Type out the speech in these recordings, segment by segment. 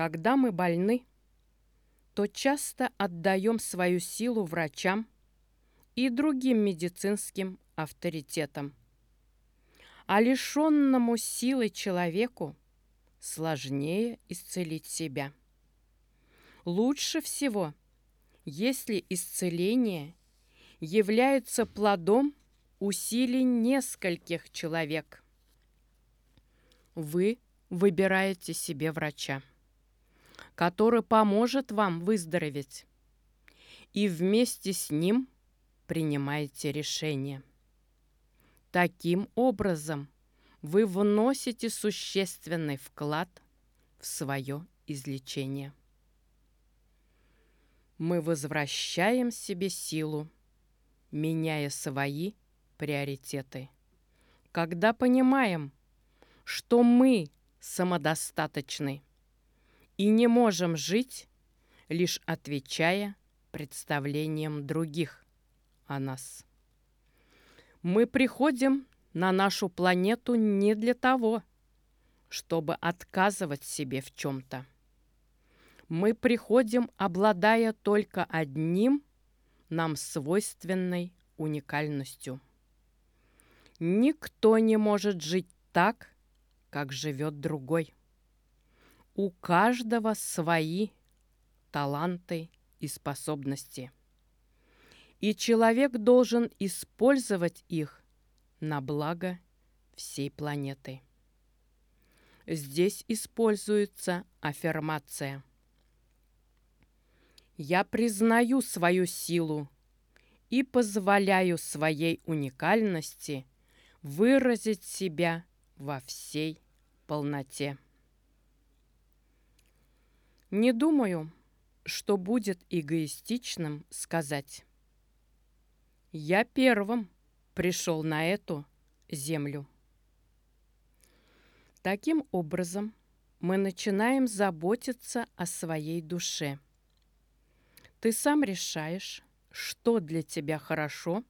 Когда мы больны, то часто отдаем свою силу врачам и другим медицинским авторитетам. А лишенному силы человеку сложнее исцелить себя. Лучше всего, если исцеление является плодом усилий нескольких человек. Вы выбираете себе врача, который поможет вам выздороветь, и вместе с ним принимаете решение. Таким образом, вы вносите существенный вклад в свое излечение. Мы возвращаем себе силу, меняя свои приоритеты. Когда понимаем, что мы самодостаточны и не можем жить, лишь отвечая представлениям других о нас. Мы приходим на нашу планету не для того, чтобы отказывать себе в чем-то. Мы приходим, обладая только одним нам свойственной уникальностью. Никто не может жить так, как живет другой. У каждого свои таланты и способности. И человек должен использовать их на благо всей планеты. Здесь используется аффирмация. Я признаю свою силу и позволяю своей уникальности выразить себя во всей полноте. Не думаю, что будет эгоистичным сказать «Я первым пришел на эту землю». Таким образом, мы начинаем заботиться о своей душе. Ты сам решаешь, что для тебя хорошо.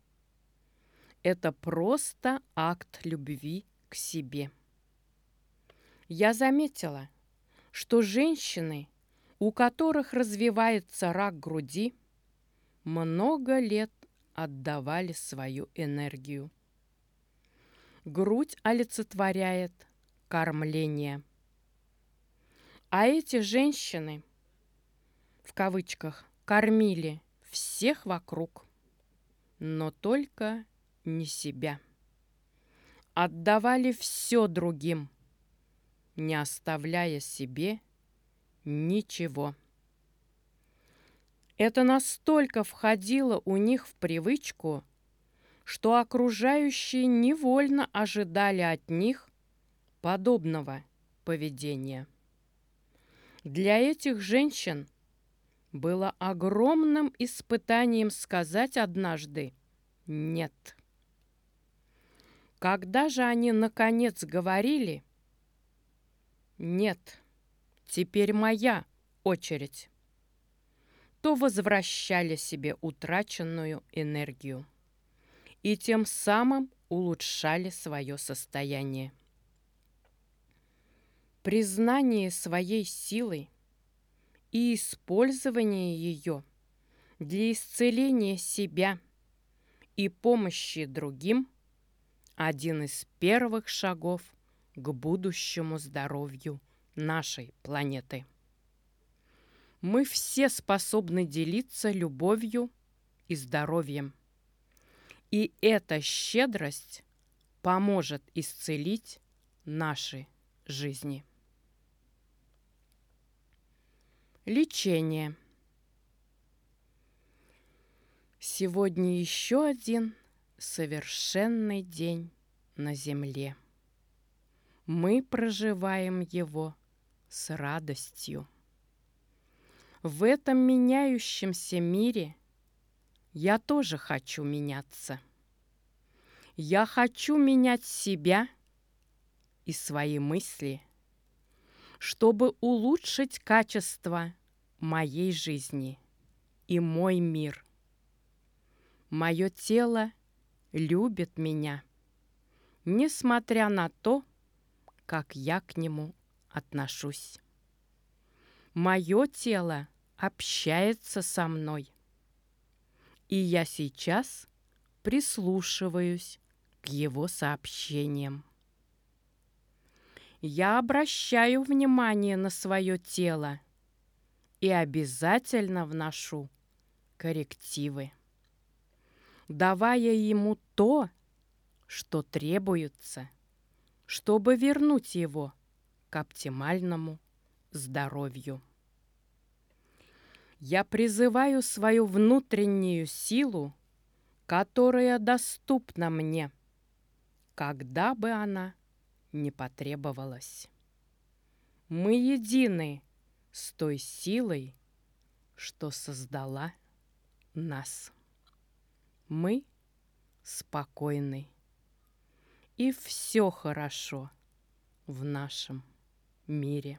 Это просто акт любви к себе. Я заметила, что женщины, у которых развивается рак груди, много лет отдавали свою энергию. Грудь олицетворяет кормление. А эти женщины, в кавычках, кормили всех вокруг, но только не себя отдавали все другим, не оставляя себе ничего. Это настолько входило у них в привычку, что окружающие невольно ожидали от них подобного поведения. Для этих женщин было огромным испытанием сказать однажды «нет». Когда же они, наконец, говорили, «Нет, теперь моя очередь», то возвращали себе утраченную энергию и тем самым улучшали свое состояние. Признание своей силы и использование ее для исцеления себя и помощи другим – один из первых шагов к будущему здоровью нашей планеты. Мы все способны делиться любовью и здоровьем. И эта щедрость поможет исцелить наши жизни. Лечение. Сегодня еще один совершенный день на земле. Мы проживаем его с радостью. В этом меняющемся мире я тоже хочу меняться. Я хочу менять себя и свои мысли, чтобы улучшить качество моей жизни и мой мир. Мое тело любит меня, несмотря на то, как я к нему отношусь. Мое тело общается со мной. И я сейчас прислушиваюсь к его сообщениям. Я обращаю внимание на свое тело и обязательно вношу коррективы, давая ему то, что требуется, чтобы вернуть его к оптимальному здоровью. Я призываю свою внутреннюю силу, которая доступна мне, когда бы она не потребовалась. Мы едины с той силой, что создала нас. Мы спокойны, и все хорошо в нашем мире.